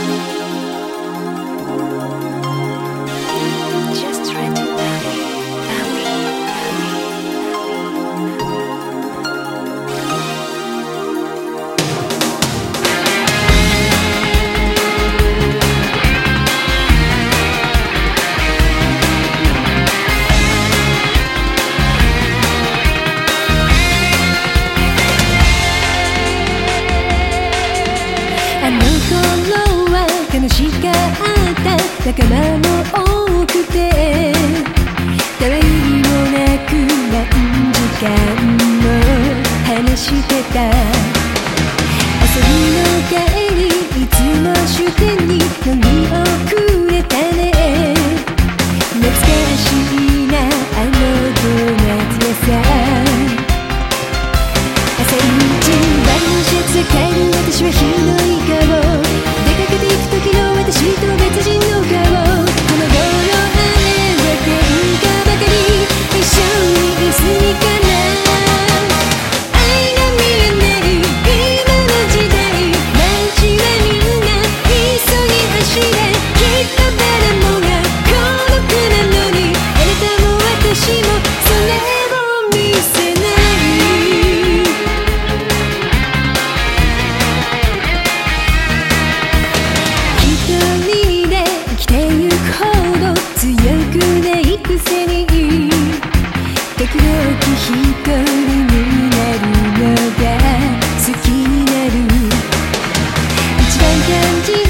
Bye. があった。仲間も多くて。になるのが好きになる一番感じる